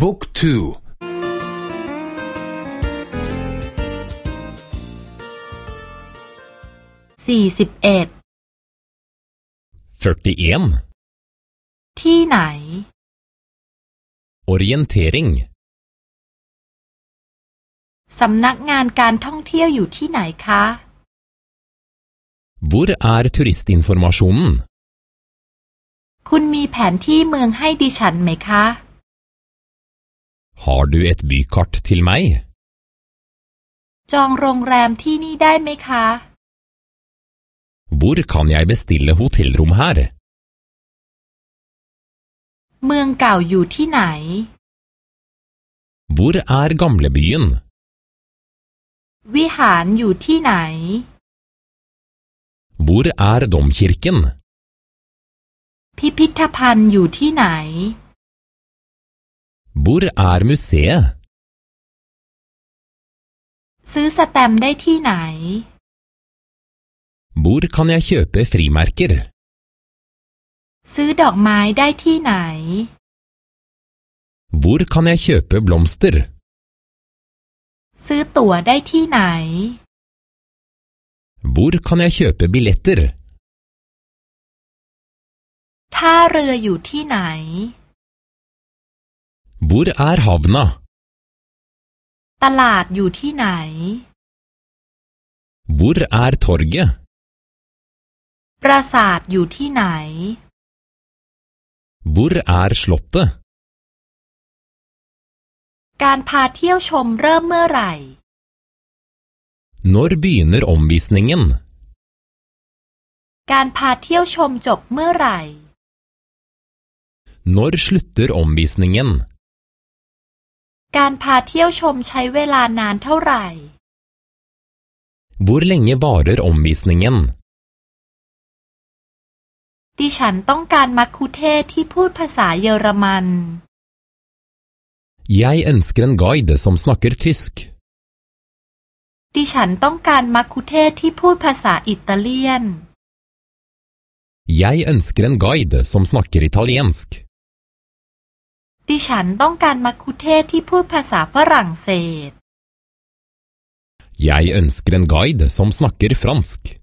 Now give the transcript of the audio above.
บุ๊กทูสี่สิบเอ็ดที่ไหน orientering สำนักงานการท่องเที่ยวอยู่ที่ไหนคะ Hvor er turistinformasjonen? คุณมีแผนที่เมืองให้ดิฉันไหมคะ Har du et bykart til meg? จองโรงแรมที่นี่ได้ไหมคะ Hvor kan jeg bestille hotellrom her? เมืองเก่าอยู่ที่ไหน Hvor er gamlebyen? วิหารอยู่ที่ไหน Hvor er domkirken? พิพิธภัณฑ์อยู่ที่ไหน Hvor er museet? ซื้อสแตมป์ได้ที่ไหน Hvor kan jeg kjøpe frimerker? ซื้อดอกไม้ได้ที่ไหน Hvor kan jeg kjøpe blomster? ซื้อตั๋วได้ที่ไหน Hvor kan jeg kjøpe billetter? ท่าเรืออยู่ที่ไหน Hvor er havna? ตลาดอยู่ที่ไหน Hvor er torget? ปราสาทอยู่ที่ไหน Hvor er slottet? การพาเที่ยวชมเริ่มเมื่อไหร่ Når begynner omvisningen? การพาเที่ยวชมจบเมื่อไหร่ Når slutter omvisningen? การพาเที่ยวชมใช้เวลานานเท่าไหร่ Hvor lenge varer omvisningen? ดิฉันต้องการมัคคุเทศที่พูดภาษาเยอรมัน Jeg ønsker en guide som snakker tysk. ดิฉันต้องการมัคคุเทศที่พูดภาษาอิตาเลียน Jeg ønsker en guide som snakker italiensk. ดิฉันต้องการมัคคุเทศที่พูดภาษาฝรั่งเศส Jeg ønsker en guide som snakker fransk.